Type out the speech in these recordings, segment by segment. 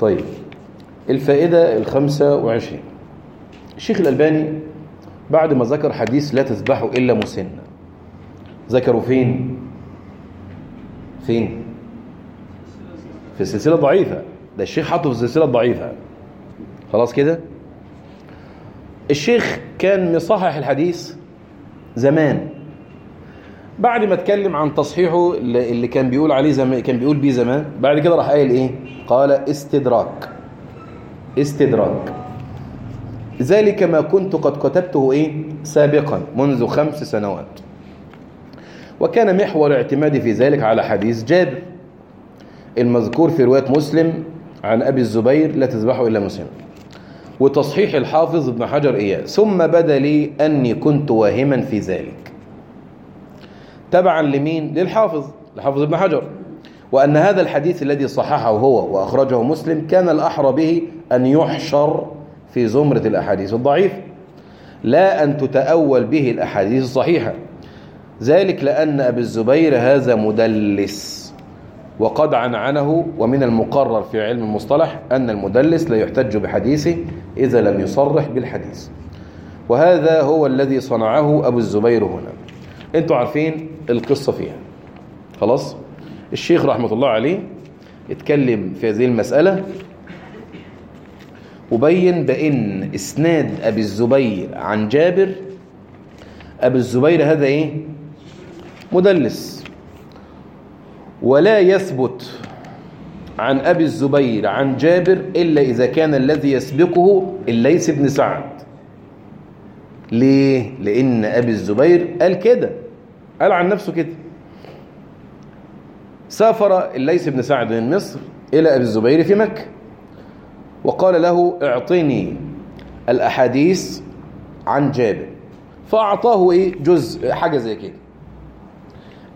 طيب. الفائدة الخمسة وعشرين. الشيخ الألباني بعد ما ذكر حديث لا تذبحوا إلا مسنة ذكروا فين؟ فين؟ في السلسلة ضعيفة. ده الشيخ حطه في السلسلة الضعيفة خلاص كده؟ الشيخ كان مصحح الحديث زمان. بعد ما اتكلم عن تصحيحه اللي كان بيقول عليه زمان كان بيقول بيه زمان بعد كده راح قايل إيه؟ قال استدراك. استدراك. ذلك ما كنت قد كتبته إيه؟ سابقا منذ خمس سنوات. وكان محور اعتمادي في ذلك على حديث جابر المذكور في رواية مسلم عن أبي الزبير لا تذبحوا إلا مسلم. وتصحيح الحافظ ابن حجر إياه. ثم بدا لي أني كنت واهما في ذلك. تبعا لمين؟ للحافظ لحافظ ابن حجر. وأن هذا الحديث الذي صححه هو وأخرجه مسلم كان الأحرى به أن يحشر في زمرة الأحاديث الضعيفة لا أن تتأول به الأحاديث الصحيحة. ذلك لأن أبي الزبير هذا مدلس. وقد عنعنه ومن المقرر في علم المصطلح أن المدلس لا يحتج بحديثه إذا لم يصرح بالحديث. وهذا هو الذي صنعه أبو الزبير هنا. أنتوا عارفين القصة فيها. خلاص؟ الشيخ رحمة الله عليه اتكلم في هذه المسألة وبين بأن إسناد أبي الزبير عن جابر أبي الزبير هذا إيه؟ مدلس. ولا يثبت عن أبي الزبير عن جابر إلا إذا كان الذي يسبقه الليث بن سعد. ليه؟ لأن أبي الزبير قال كده. قال عن نفسه كده. سافر الليث بن سعد من مصر إلى أبي الزبير في مكة وقال له اعطني الأحاديث عن جابر. فأعطاه إيه؟ جزء حاجة زي كده.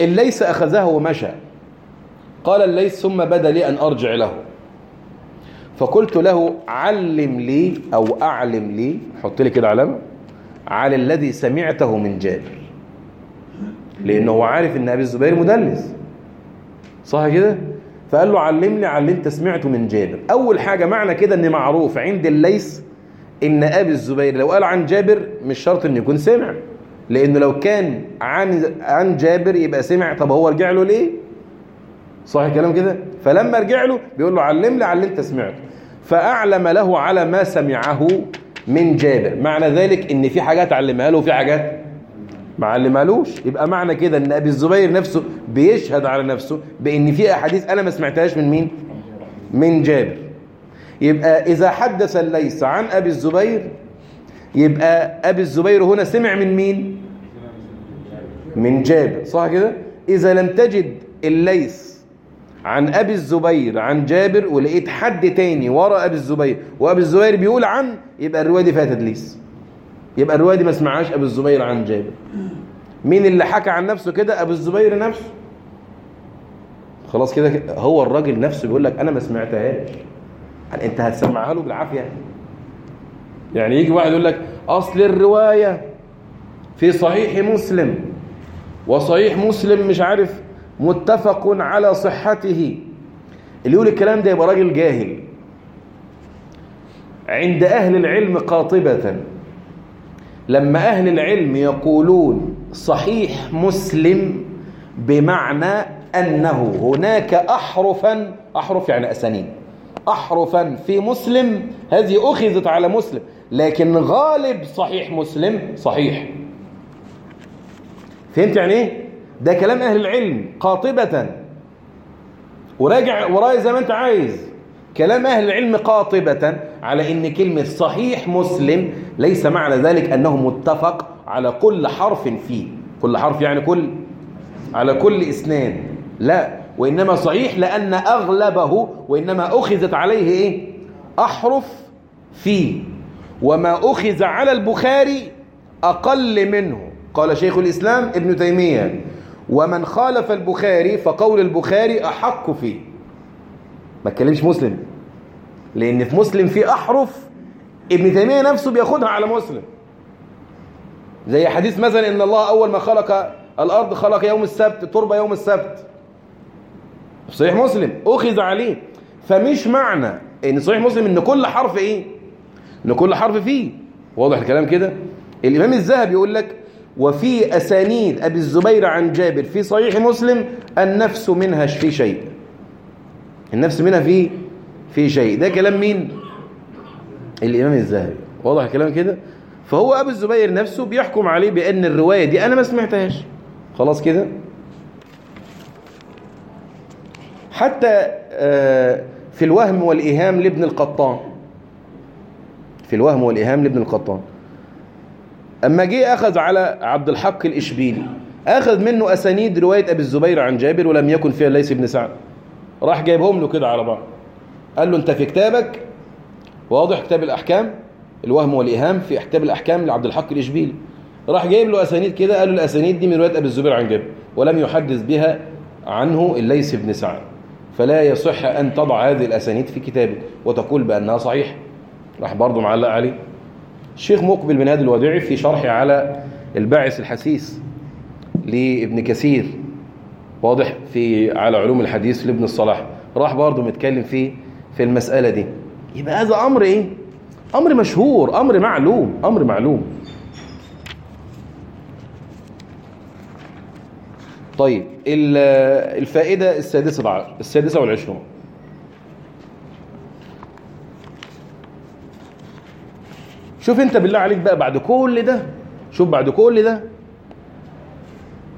الليث أخذه ومشى. قال الليث ثم بدا لي أن أرجع له. فقلت له علم لي أو أعلم لي حط لي كده علامة على الذي سمعته من جابر. لأنه هو عارف أن أبي الزبير مدلس. صح كده؟ فقال له علمني على أنت سمعته من جابر. أول حاجة معنى كده أن معروف عند الليث إن أبي الزبير لو قال عن جابر مش شرط إنه يكون سمع. لأنه لو كان عن عن جابر يبقى سمع. طب هو رجع له ليه؟ صح الكلام كده؟ فلما رجع له بيقول له علمني على اللي أنت سمعته. فأعلم له على ما سمعه من جابر. معنى ذلك إن في حاجات علمها له وفي حاجات ما علمهالوش يبقى معنى كده إن أبي الزبير نفسه بيشهد على نفسه بإن في أحاديث أنا ما سمعتهاش من مين؟ من جابر. يبقى إذا حدث الليث عن أبي الزبير يبقى أبي الزبير هنا سمع من مين؟ من جابر. صح كده؟ إذا لم تجد الليث عن أبي الزبير عن جابر ولقيت حد تاني ورا أبي الزبير وأبي الزبير بيقول عن يبقى الرواية دي فيها تدليس. يبقى الرواية دي ما سمعهاش أبي الزبير عن جابر. مين اللي حكى عن نفسه كده؟ أبي الزبير نفسه. خلاص كده هو الراجل نفسه بيقول لك أنا ما سمعتهاش. يعني أنت هتسمعها له بالعافية. يعني يجي واحد يقول لك أصل الرواية في صحيح مسلم وصحيح مسلم مش عارف متفق على صحته. اللي يقول الكلام ده يبقى راجل جاهل. عند أهل العلم قاطبة. لما أهل العلم يقولون صحيح مسلم بمعنى أنه هناك احرفا أحرف يعني اسانيد أحرفا في مسلم هذه أخذت على مسلم لكن غالب صحيح مسلم صحيح. فهمت يعني إيه؟ ده كلام أهل العلم قاطبة. وراجع وراي زي ما أنت عايز. كلام أهل العلم قاطبة على إن كلمة صحيح مسلم ليس معنى ذلك أنه متفق على كل حرف فيه. كل حرف يعني كل على كل إسناد لا وإنما صحيح لأن أغلبه وإنما أخذت عليه إيه؟ أحرف فيه. وما أخذ على البخاري أقل منه. قال شيخ الإسلام ابن تيمية ومن خالف البخاري فقول البخاري أحق فيه. ما تكلمش مسلم. لأن في مسلم في أحرف ابن تيمية نفسه بياخدها على مسلم. زي حديث مثلا إن الله أول ما خلق الأرض خلق يوم السبت تربة يوم السبت. صحيح مسلم. أخذ عليه. فمش معنى إن صحيح مسلم إن كل حرف إيه؟ إن كل حرف فيه. واضح الكلام كده؟ الإمام الذهبي يقول لك وفي أسانيد أبي الزبير عن جابر في صحيح مسلم النفس منها في شيء. النفس منها في في شيء. ده كلام مين؟ الإمام الذهبي واضح الكلام كده؟ فهو أبو الزبير نفسه بيحكم عليه بأن الرواية دي أنا ما سمعتهاش. خلاص كده؟ حتى في الوهم والإيهام لابن القطان. في الوهم والإيهام لابن القطان. أما جه أخذ على عبد الحق الإشبيلي. أخذ منه أسانيد رواية أبي الزبير عن جابر ولم يكن فيها ليس بن سعد. راح جايبهم له كده على بعض. قال له أنت في كتابك واضح كتاب الأحكام الوهم والإيهام في كتاب الأحكام لعبد الحق الإشبيلي. راح جايب له أسانيد كده قال له الأسانيد دي من رواية أبي الزبير عن جابر ولم يحدث بها عنه الليث بن سعد. فلا يصح أن تضع هذه الأسانيد في كتابك وتقول بأنها صحيح راح برضه معلق عليه. الشيخ مقبل بن هادي الوديعي في شرحه على الباعث الحسيس لابن كثير. واضح في على علوم الحديث لابن الصلاح. راح برضه متكلم فيه في المسألة دي. يبقى هذا أمر إيه؟ أمر مشهور أمر معلوم أمر معلوم. طيب الفائدة السادسة السادسة والعشرون. شوف أنت بالله عليك بقى بعد كل ده شوف بعد كل ده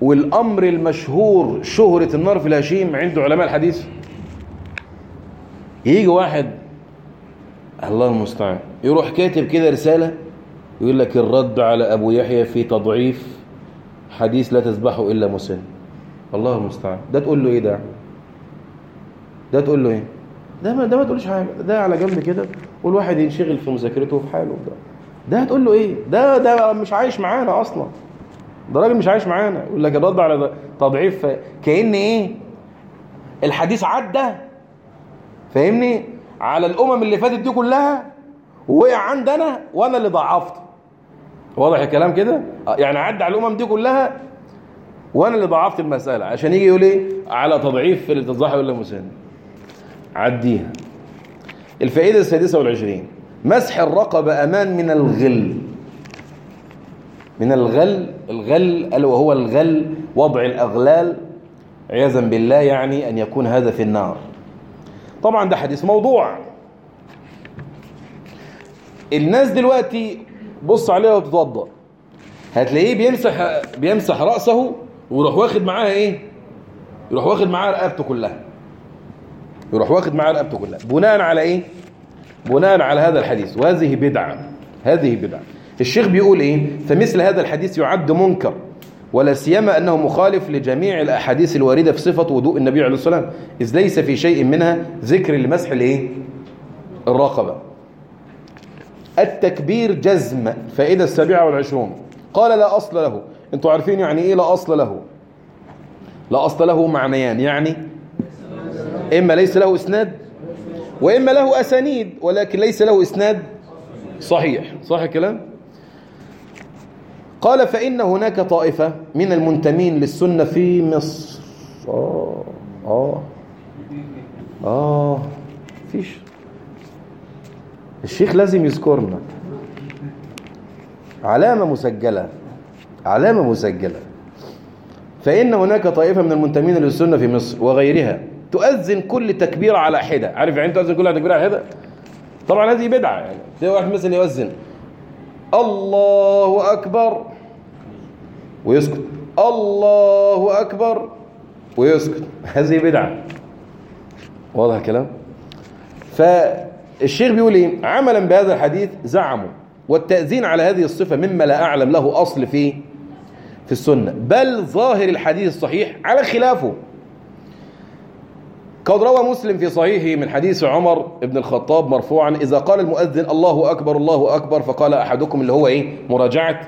والأمر المشهور شهرة النار في الهشيم عند علماء الحديث. يجي واحد الله المستعان يروح كاتب كده رسالة يقول لك الرد على أبو يحيى في تضعيف حديث لا تذبحه إلا مسن. الله المستعان. ده تقول له إيه ده؟ ده تقول له إيه؟ ده ما ده ما تقولش حاجة. ده على جنب كده. والواحد ينشغل في مذاكرته وفي حاله. ده ده هتقول له إيه؟ ده ده مش عايش معانا أصلا. ده راجل مش عايش معانا. يقول لك الرد على تضعيف كأن إيه؟ الحديث عدى. فاهمني؟ على الأمم اللي فاتت دي كلها. ووقع عندنا وأنا اللي ضعفت. واضح الكلام كده؟ يعني عدى على الأمم دي كلها وأنا اللي ضعفت المسألة. عشان يجي يقول إيه؟ على تضعيف في التضحي ولا مساند عديها. الفائدة السادسة والعشرين. مسح الرقبة أمان من الغل. من الغل الغل الا وهو الغل وضع الأغلال عياذا بالله يعني أن يكون هذا في النار. طبعا ده حديث موضوع. الناس دلوقتي بص عليها وتتوضا هتلاقيه بيمسح بيمسح رأسه ويروح واخد معاها إيه؟ يروح واخد معاها رقبته كلها. يروح واخد معاها رقبته كلها. بناء على إيه؟ بناء على هذا الحديث. وهذه بدعة هذه بدعة. الشيخ بيقول إيه؟ فمثل هذا الحديث يعد منكر ولا سيما أنه مخالف لجميع الأحاديث الواردة في صفة وضوء النبي عليه الصلاة والسلام. إذ ليس في شيء منها ذكر لمسح الايه الرقبة. التكبير جزم فائده السابعة والعشرون. قال لا أصل له. أنتوا عارفين يعني إيه لا أصل له؟ لا أصل له معنيان يعني إما ليس له إسناد وإما له أسانيد ولكن ليس له إسناد صحيح. صح الكلام؟ قال فإن هناك طائفة من المنتمين للسنة في مصر. آه. آه. آه فيش. الشيخ لازم يذكرنا. علامة مسجلة. علامة مسجلة. فإن هناك طائفة من المنتمين للسنة في مصر وغيرها تؤذن كل تكبير على حدة. عارف يعني تؤذن كل تكبير على حدة؟ طبعا هذه بدعة يعني. واحد مثلا يؤذن. الله أكبر. ويسكت. الله أكبر. ويسكت. هذه بدعة. واضح الكلام؟ فالشيخ بيقول إيه؟ عملا بهذا الحديث زعموا والتأذين على هذه الصفة مما لا أعلم له أصل في في السنة. بل ظاهر الحديث الصحيح على خلافه. قد روى مسلم في صحيحه من حديث عمر بن الخطاب مرفوعا إذا قال المؤذن الله أكبر الله أكبر فقال أحدكم اللي هو إيه؟ مراجعة.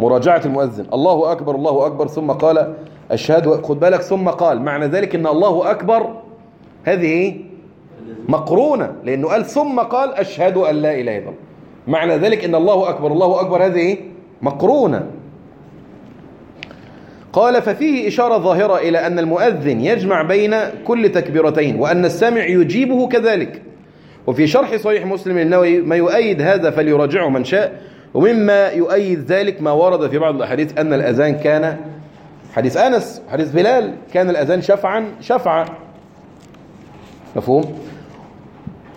مراجعة المؤذن. الله أكبر الله أكبر. ثم قال أشهد خد بالك. ثم قال معنى ذلك أن الله أكبر. هذه إيه؟ مقرونة. لأنه قال ثم قال أشهد أن لا إله إلا الله. معنى ذلك أن الله أكبر الله أكبر. هذه إيه؟ مقرونة. قال ففيه إشارة ظاهرة إلى أن المؤذن يجمع بين كل تكبيرتين وأن السامع يجيبه كذلك. وفي شرح صحيح مسلم النووي ما يؤيد هذا فليراجعه من شاء. ومما يؤيد ذلك ما ورد في بعض الأحاديث أن الأذان كان حديث أنس حديث بلال كان الأذان شفعا شفعا. مفهوم؟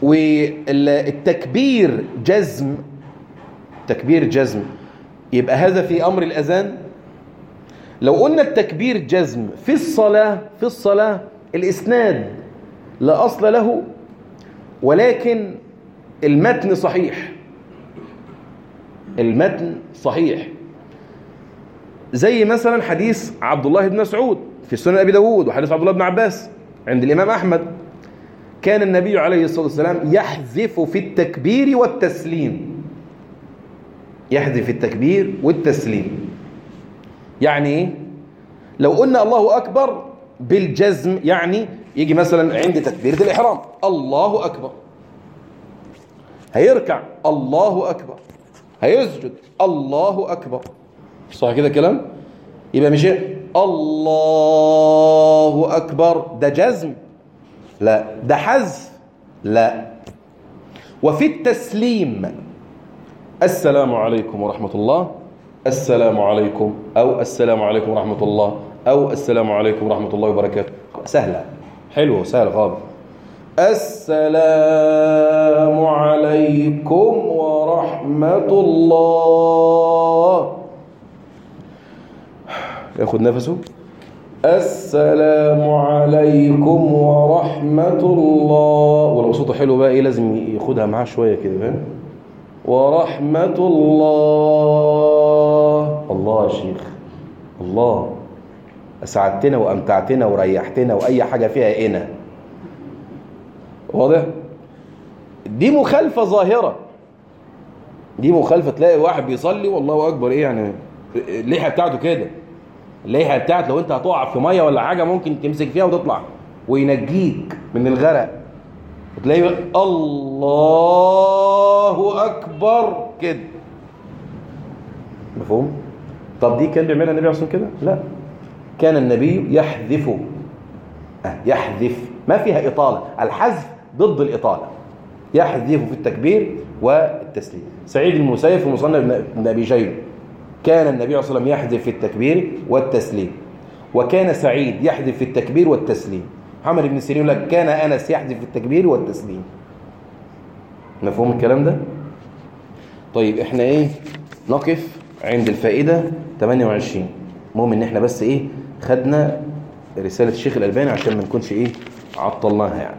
والتكبير جزم تكبير جزم. يبقى هذا في أمر الأذان؟ لو قلنا التكبير جزم في الصلاة في الصلاة الإسناد لا أصل له ولكن المتن صحيح. المتن صحيح. زي مثلا حديث عبد الله بن مسعود في سنن أبي داود وحديث عبد الله بن عباس عند الإمام أحمد. كان النبي عليه الصلاة والسلام يحذف في التكبير والتسليم. يحذف التكبير والتسليم. يعني إيه لو قلنا الله أكبر بالجزم يعني يجي مثلا عند تكبيرة الإحرام الله أكبر. هيركع الله أكبر. هيسجد. الله أكبر. صح كده كلام يبقى مش الله أكبر. ده جزم. لا. ده حذف. لا. وفي التسليم. السلام عليكم ورحمة الله. السلام عليكم أو السلام عليكم ورحمة الله أو السلام عليكم ورحمة الله وبركاته. سهلة. حلوة سهلة خالص. السلام عليكم ورحمة الله. ياخد نفسه. السلام عليكم ورحمة الله. ولو صوته حلو بقى إيه لازم ياخدها معاه شوية كده فاهم؟ ورحمة الله. الله يا شيخ. الله. أسعدتنا وأمتعتنا وريحتنا وأي حاجة فيها إنا واضح؟ دي مخالفة ظاهرة. دي مخالفة تلاقي واحد بيصلي والله أكبر إيه يعني الليحة بتاعته كده. الليحة بتاعته لو أنت هتقع في مية ولا حاجة ممكن تمسك فيها وتطلع وينجيك من الغرق. وتلاقي الله أكبر كده. مفهوم؟ طب دي كان بيعملها النبي عليه كده؟ لا. كان النبي يحذف يحذف. ما فيها إطالة. الحذف ضد الإطالة. يحذف في التكبير والتسليم. سعيد المسيب في مصنف أبي شيبة كان النبي عليه الصلاة والسلام يحذف في التكبير والتسليم. وكان سعيد يحذف في التكبير والتسليم. محمد بن سيرين يقول لك كان أنس يحذف في التكبير والتسليم. مفهوم الكلام ده؟ طيب إحنا إيه؟ نقف عند الفائدة 28 المهم إن إحنا بس إيه؟ خدنا رسالة الشيخ الألباني عشان ما نكونش إيه؟ عطلناها يعني.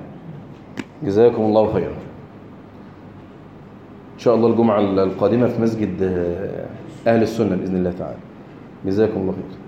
جزاكم الله خيرا. شاء الله الجمعة القادمة في مسجد أهل السنة بإذن الله تعالى. جزاكم الله خير.